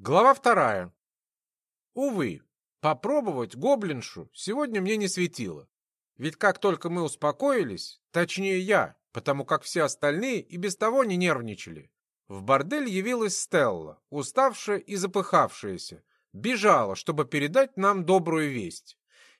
Глава вторая. Увы, попробовать гоблиншу сегодня мне не светило. Ведь как только мы успокоились, точнее я, потому как все остальные и без того не нервничали, в бордель явилась Стелла, уставшая и запыхавшаяся, бежала, чтобы передать нам добрую весть.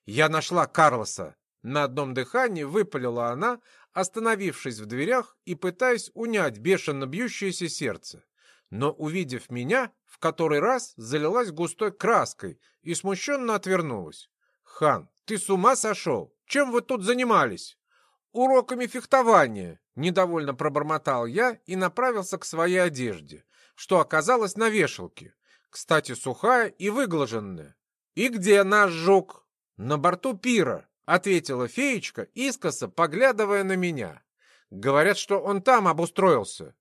Я нашла Карлоса. На одном дыхании выпалила она, остановившись в дверях и пытаясь унять бешено бьющееся сердце но, увидев меня, в который раз залилась густой краской и смущенно отвернулась. «Хан, ты с ума сошел? Чем вы тут занимались?» «Уроками фехтования», — недовольно пробормотал я и направился к своей одежде, что оказалось на вешалке. Кстати, сухая и выглаженная. «И где наш жук?» «На борту пира», — ответила феечка, искоса поглядывая на меня. «Говорят, что он там обустроился».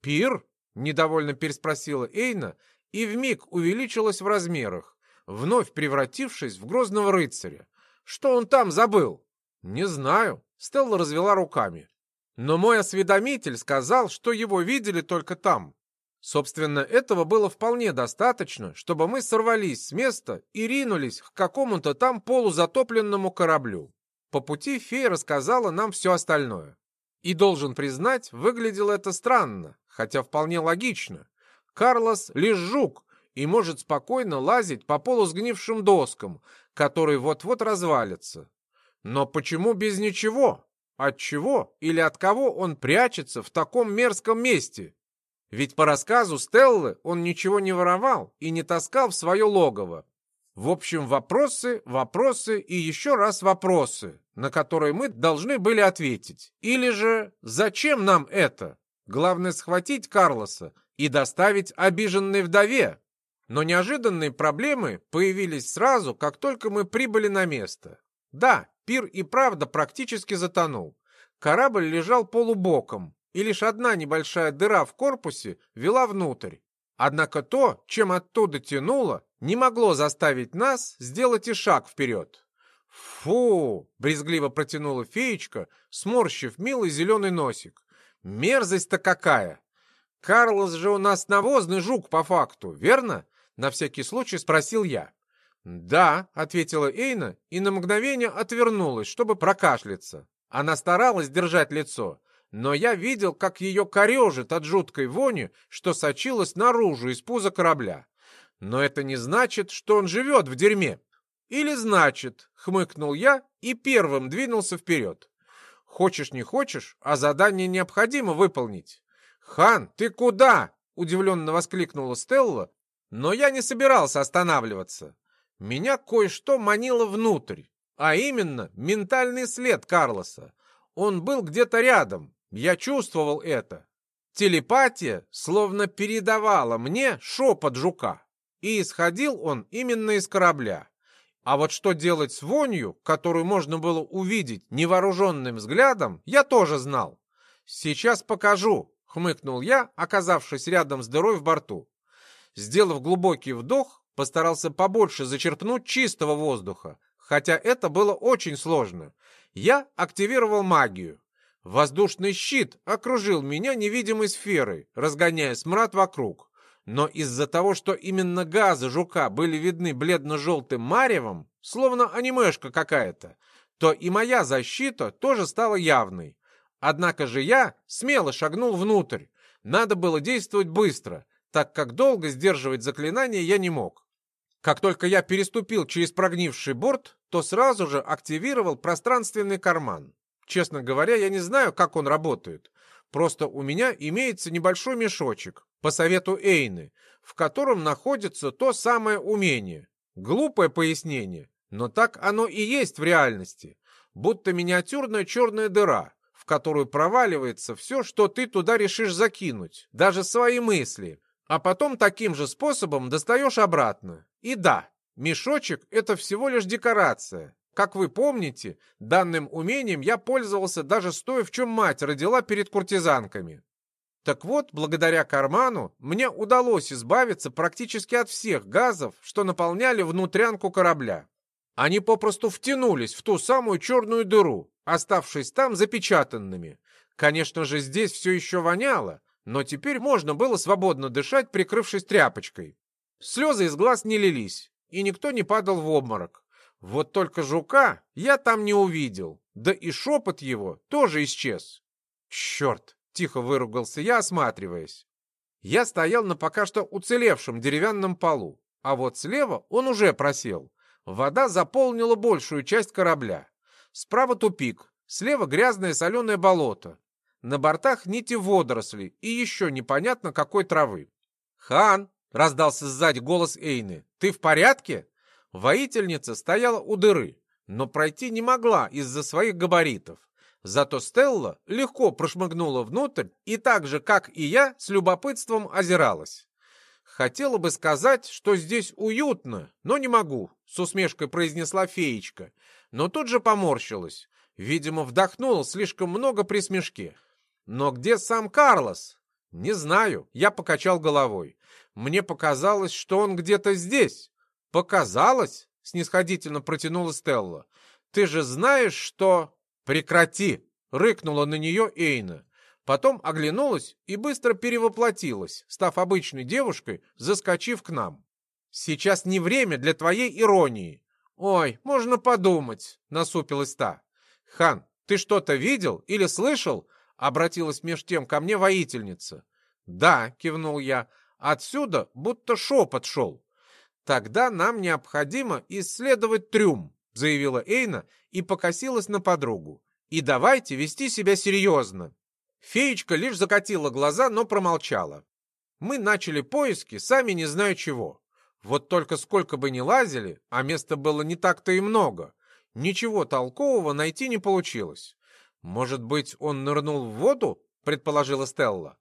«Пир?» Недовольно переспросила Эйна и вмиг увеличилась в размерах, вновь превратившись в грозного рыцаря. Что он там забыл? Не знаю. Стелла развела руками. Но мой осведомитель сказал, что его видели только там. Собственно, этого было вполне достаточно, чтобы мы сорвались с места и ринулись к какому-то там полузатопленному кораблю. По пути фея рассказала нам все остальное. И, должен признать, выглядело это странно, хотя вполне логично. Карлос лишь жук и может спокойно лазить по полусгнившим доскам, которые вот-вот развалятся. Но почему без ничего? От чего или от кого он прячется в таком мерзком месте? Ведь по рассказу Стеллы он ничего не воровал и не таскал в свое логово. В общем, вопросы, вопросы и еще раз вопросы, на которые мы должны были ответить. Или же, зачем нам это? Главное схватить Карлоса и доставить обиженной вдове. Но неожиданные проблемы появились сразу, как только мы прибыли на место. Да, пир и правда практически затонул. Корабль лежал полубоком, и лишь одна небольшая дыра в корпусе вела внутрь. Однако то, чем оттуда тянуло, не могло заставить нас сделать и шаг вперед. «Фу!» — брезгливо протянула феечка, сморщив милый зеленый носик. Мерзость-то какая! Карлос же у нас навозный жук по факту, верно? На всякий случай спросил я. «Да», — ответила Эйна и на мгновение отвернулась, чтобы прокашляться. Она старалась держать лицо, но я видел, как ее корежит от жуткой вони, что сочилась наружу из пуза корабля. Но это не значит, что он живет в дерьме. Или значит, хмыкнул я и первым двинулся вперед. Хочешь не хочешь, а задание необходимо выполнить. «Хан, ты куда?» — удивленно воскликнула Стелла, но я не собирался останавливаться. Меня кое-что манило внутрь, а именно ментальный след Карлоса. Он был где-то рядом, я чувствовал это. Телепатия словно передавала мне шепот жука, и исходил он именно из корабля. А вот что делать с вонью, которую можно было увидеть невооруженным взглядом, я тоже знал. «Сейчас покажу», — хмыкнул я, оказавшись рядом с дырой в борту. Сделав глубокий вдох, постарался побольше зачерпнуть чистого воздуха, хотя это было очень сложно. Я активировал магию. Воздушный щит окружил меня невидимой сферой, разгоняя смрад вокруг. Но из-за того, что именно газы жука были видны бледно-желтым маревом, словно анимешка какая-то, то и моя защита тоже стала явной. Однако же я смело шагнул внутрь. Надо было действовать быстро, так как долго сдерживать заклинание я не мог. Как только я переступил через прогнивший борт, то сразу же активировал пространственный карман. Честно говоря, я не знаю, как он работает. Просто у меня имеется небольшой мешочек, по совету Эйны, в котором находится то самое умение. Глупое пояснение, но так оно и есть в реальности. Будто миниатюрная черная дыра, в которую проваливается все, что ты туда решишь закинуть, даже свои мысли, а потом таким же способом достаешь обратно. И да, мешочек — это всего лишь декорация. Как вы помните, данным умением я пользовался даже стоя, в чем мать родила перед куртизанками. Так вот, благодаря карману мне удалось избавиться практически от всех газов, что наполняли внутрянку корабля. Они попросту втянулись в ту самую черную дыру, оставшись там запечатанными. Конечно же, здесь все еще воняло, но теперь можно было свободно дышать, прикрывшись тряпочкой. Слезы из глаз не лились, и никто не падал в обморок. Вот только жука я там не увидел, да и шепот его тоже исчез. Черт! — тихо выругался я, осматриваясь. Я стоял на пока что уцелевшем деревянном полу, а вот слева он уже просел. Вода заполнила большую часть корабля. Справа тупик, слева грязное соленое болото. На бортах нити водорослей и еще непонятно какой травы. «Хан!» — раздался сзади голос Эйны. «Ты в порядке?» Воительница стояла у дыры, но пройти не могла из-за своих габаритов. Зато Стелла легко прошмыгнула внутрь и так же, как и я, с любопытством озиралась. «Хотела бы сказать, что здесь уютно, но не могу», — с усмешкой произнесла феечка, но тут же поморщилась. Видимо, вдохнула слишком много при смешке. «Но где сам Карлос?» «Не знаю», — я покачал головой. «Мне показалось, что он где-то здесь». «Показалось?» — снисходительно протянула Стелла. «Ты же знаешь, что...» «Прекрати!» — рыкнула на нее Эйна. Потом оглянулась и быстро перевоплотилась, став обычной девушкой, заскочив к нам. «Сейчас не время для твоей иронии». «Ой, можно подумать», — насупилась та. «Хан, ты что-то видел или слышал?» — обратилась меж тем ко мне воительница. «Да», — кивнул я, — «отсюда будто шепот шел». «Тогда нам необходимо исследовать трюм», — заявила Эйна и покосилась на подругу. «И давайте вести себя серьезно». Феечка лишь закатила глаза, но промолчала. Мы начали поиски, сами не зная чего. Вот только сколько бы ни лазили, а места было не так-то и много, ничего толкового найти не получилось. «Может быть, он нырнул в воду?» — предположила Стелла.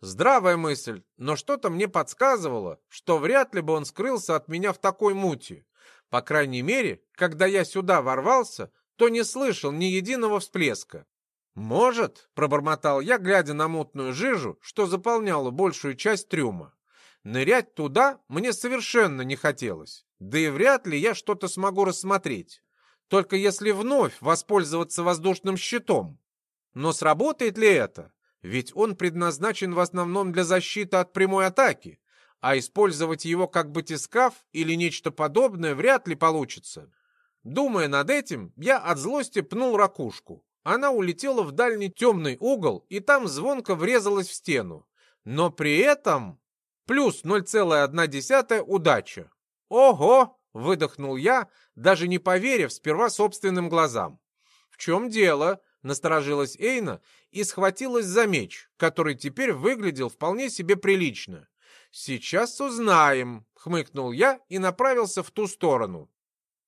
Здравая мысль, но что-то мне подсказывало, что вряд ли бы он скрылся от меня в такой мути. По крайней мере, когда я сюда ворвался, то не слышал ни единого всплеска. «Может», — пробормотал я, глядя на мутную жижу, что заполняла большую часть трюма. Нырять туда мне совершенно не хотелось, да и вряд ли я что-то смогу рассмотреть. Только если вновь воспользоваться воздушным щитом. Но сработает ли это? Ведь он предназначен в основном для защиты от прямой атаки, а использовать его как батискаф или нечто подобное вряд ли получится. Думая над этим, я от злости пнул ракушку. Она улетела в дальний темный угол и там звонко врезалась в стену. Но при этом плюс 0,1 удача. «Ого!» — выдохнул я, даже не поверив сперва собственным глазам. «В чем дело?» — насторожилась Эйна и схватилась за меч, который теперь выглядел вполне себе прилично. «Сейчас узнаем», — хмыкнул я и направился в ту сторону.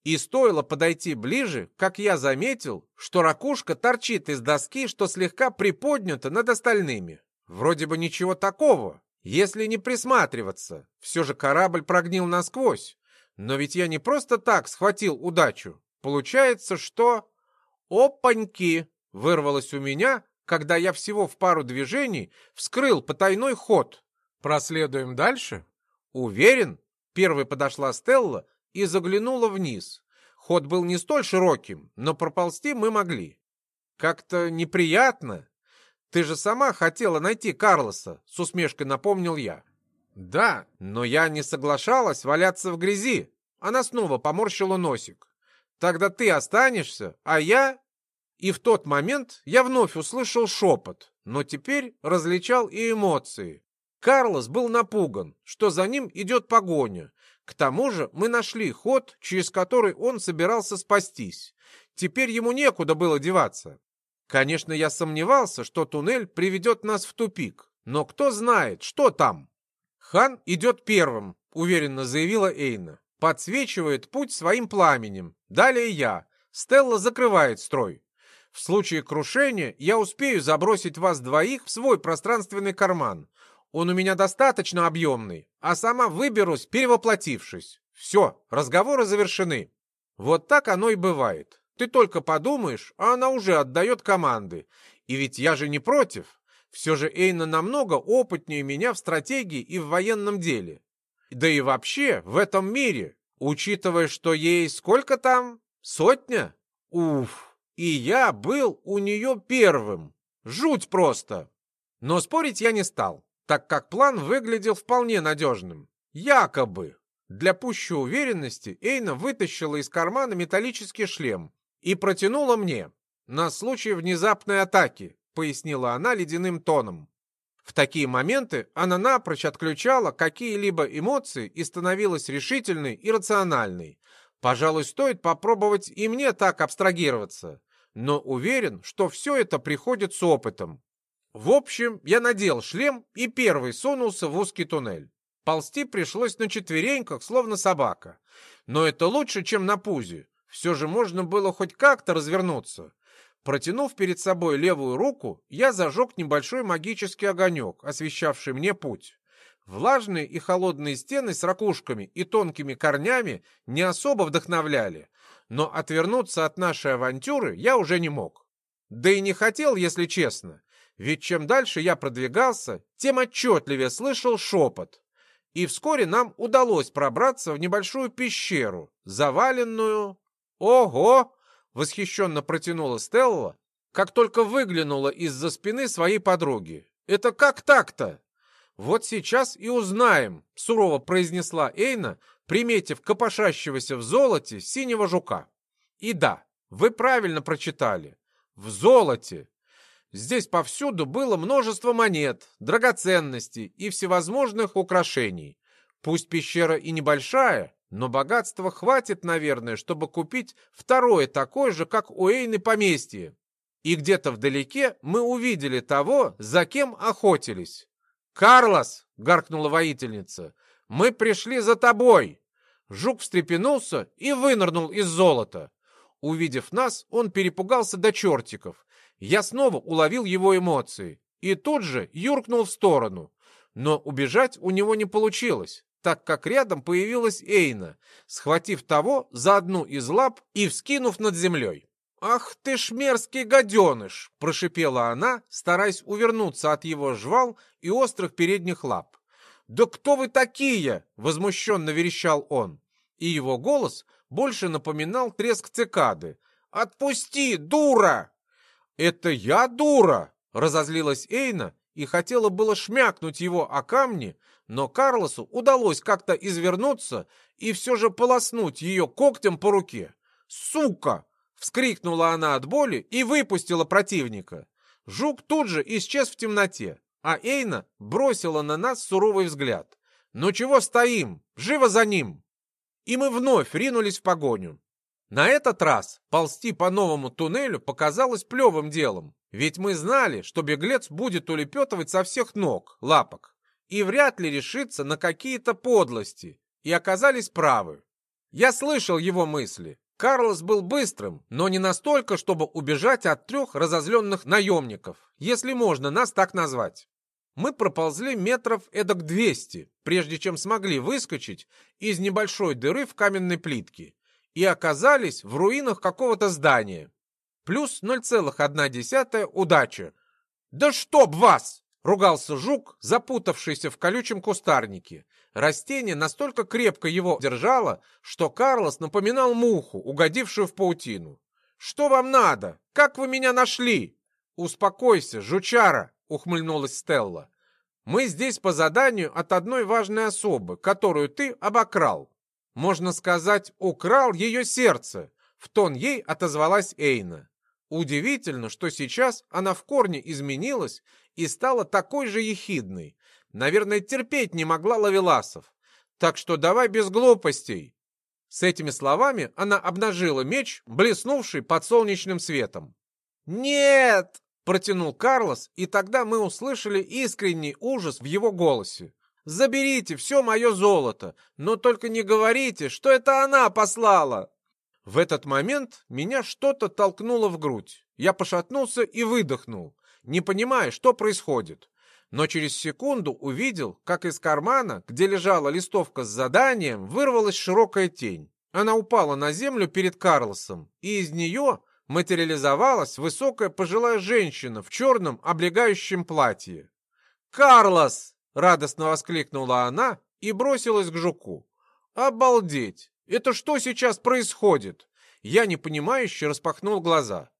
И стоило подойти ближе, как я заметил, что ракушка торчит из доски, что слегка приподнята над остальными. Вроде бы ничего такого, если не присматриваться. Все же корабль прогнил насквозь. Но ведь я не просто так схватил удачу. Получается, что... «Опаньки!» — вырвалось у меня, когда я всего в пару движений вскрыл потайной ход. Проследуем дальше? Уверен? Первой подошла Стелла и заглянула вниз. Ход был не столь широким, но проползти мы могли. Как-то неприятно. Ты же сама хотела найти Карлоса, с усмешкой напомнил я. Да, но я не соглашалась валяться в грязи. Она снова поморщила носик. Тогда ты останешься, а я... И в тот момент я вновь услышал шепот, но теперь различал и эмоции. Карлос был напуган, что за ним идет погоня. К тому же мы нашли ход, через который он собирался спастись. Теперь ему некуда было деваться. Конечно, я сомневался, что туннель приведет нас в тупик. Но кто знает, что там? Хан идет первым, уверенно заявила Эйна. Подсвечивает путь своим пламенем. Далее я. Стелла закрывает строй. В случае крушения я успею забросить вас двоих в свой пространственный карман. Он у меня достаточно объемный, а сама выберусь, перевоплотившись. Все, разговоры завершены. Вот так оно и бывает. Ты только подумаешь, а она уже отдает команды. И ведь я же не против. Все же Эйна намного опытнее меня в стратегии и в военном деле. Да и вообще в этом мире, учитывая, что ей сколько там? Сотня? Уф! И я был у нее первым. Жуть просто. Но спорить я не стал так как план выглядел вполне надежным. Якобы. Для пущей уверенности Эйна вытащила из кармана металлический шлем и протянула мне. «На случай внезапной атаки», — пояснила она ледяным тоном. В такие моменты она напрочь отключала какие-либо эмоции и становилась решительной и рациональной. Пожалуй, стоит попробовать и мне так абстрагироваться. Но уверен, что все это приходит с опытом. В общем, я надел шлем и первый сунулся в узкий туннель. Ползти пришлось на четвереньках, словно собака. Но это лучше, чем на пузе. Все же можно было хоть как-то развернуться. Протянув перед собой левую руку, я зажег небольшой магический огонек, освещавший мне путь. Влажные и холодные стены с ракушками и тонкими корнями не особо вдохновляли, но отвернуться от нашей авантюры я уже не мог. Да и не хотел, если честно, ведь чем дальше я продвигался, тем отчетливее слышал шепот. И вскоре нам удалось пробраться в небольшую пещеру, заваленную... Ого! Восхищенно протянула Стелла, как только выглянула из-за спины своей подруги. «Это как так-то?» «Вот сейчас и узнаем», — сурово произнесла Эйна, приметив копошащегося в золоте синего жука. «И да, вы правильно прочитали. В золоте. Здесь повсюду было множество монет, драгоценностей и всевозможных украшений. Пусть пещера и небольшая, но богатства хватит, наверное, чтобы купить второе такое же, как у Эйны поместье. И где-то вдалеке мы увидели того, за кем охотились. «Карлос!» — гаркнула воительница. «Мы пришли за тобой!» Жук встрепенулся и вынырнул из золота. Увидев нас, он перепугался до чертиков. Я снова уловил его эмоции и тут же юркнул в сторону. Но убежать у него не получилось так как рядом появилась Эйна, схватив того за одну из лап и вскинув над землей. «Ах ты ж мерзкий гаденыш!» — прошипела она, стараясь увернуться от его жвал и острых передних лап. «Да кто вы такие?» — возмущенно верещал он. И его голос больше напоминал треск цикады. «Отпусти, дура!» «Это я дура!» — разозлилась Эйна и хотела было шмякнуть его о камни, но Карлосу удалось как-то извернуться и все же полоснуть ее когтем по руке. «Сука!» — вскрикнула она от боли и выпустила противника. Жук тут же исчез в темноте, а Эйна бросила на нас суровый взгляд. «Ну чего стоим? Живо за ним!» И мы вновь ринулись в погоню. На этот раз ползти по новому туннелю показалось плевым делом, ведь мы знали, что беглец будет улепетывать со всех ног, лапок и вряд ли решится на какие-то подлости, и оказались правы. Я слышал его мысли. Карлос был быстрым, но не настолько, чтобы убежать от трех разозленных наемников, если можно нас так назвать. Мы проползли метров эдак двести, прежде чем смогли выскочить из небольшой дыры в каменной плитке и оказались в руинах какого-то здания. Плюс 0,1 удача. «Да чтоб вас!» Ругался жук, запутавшийся в колючем кустарнике. Растение настолько крепко его держало, что Карлос напоминал муху, угодившую в паутину. «Что вам надо? Как вы меня нашли?» «Успокойся, жучара!» — ухмыльнулась Стелла. «Мы здесь по заданию от одной важной особы, которую ты обокрал. Можно сказать, украл ее сердце!» В тон ей отозвалась Эйна. Удивительно, что сейчас она в корне изменилась и стала такой же ехидной. Наверное, терпеть не могла Лавеласов. Так что давай без глупостей. С этими словами она обнажила меч, блеснувший под солнечным светом. «Нет!» — протянул Карлос, и тогда мы услышали искренний ужас в его голосе. «Заберите все мое золото, но только не говорите, что это она послала!» В этот момент меня что-то толкнуло в грудь. Я пошатнулся и выдохнул, не понимая, что происходит. Но через секунду увидел, как из кармана, где лежала листовка с заданием, вырвалась широкая тень. Она упала на землю перед Карлосом, и из нее материализовалась высокая пожилая женщина в черном облегающем платье. «Карлос!» — радостно воскликнула она и бросилась к жуку. «Обалдеть! Это что сейчас происходит?» Я непонимающе распахнул глаза.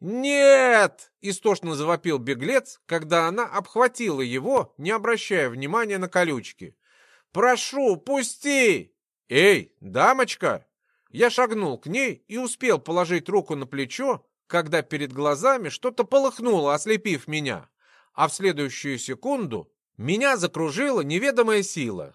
«Нет!» — истошно завопил беглец, когда она обхватила его, не обращая внимания на колючки. Прошу, пусти!» «Эй, дамочка!» Я шагнул к ней и успел положить руку на плечо, когда перед глазами что-то полыхнуло, ослепив меня. А в следующую секунду меня закружила неведомая сила.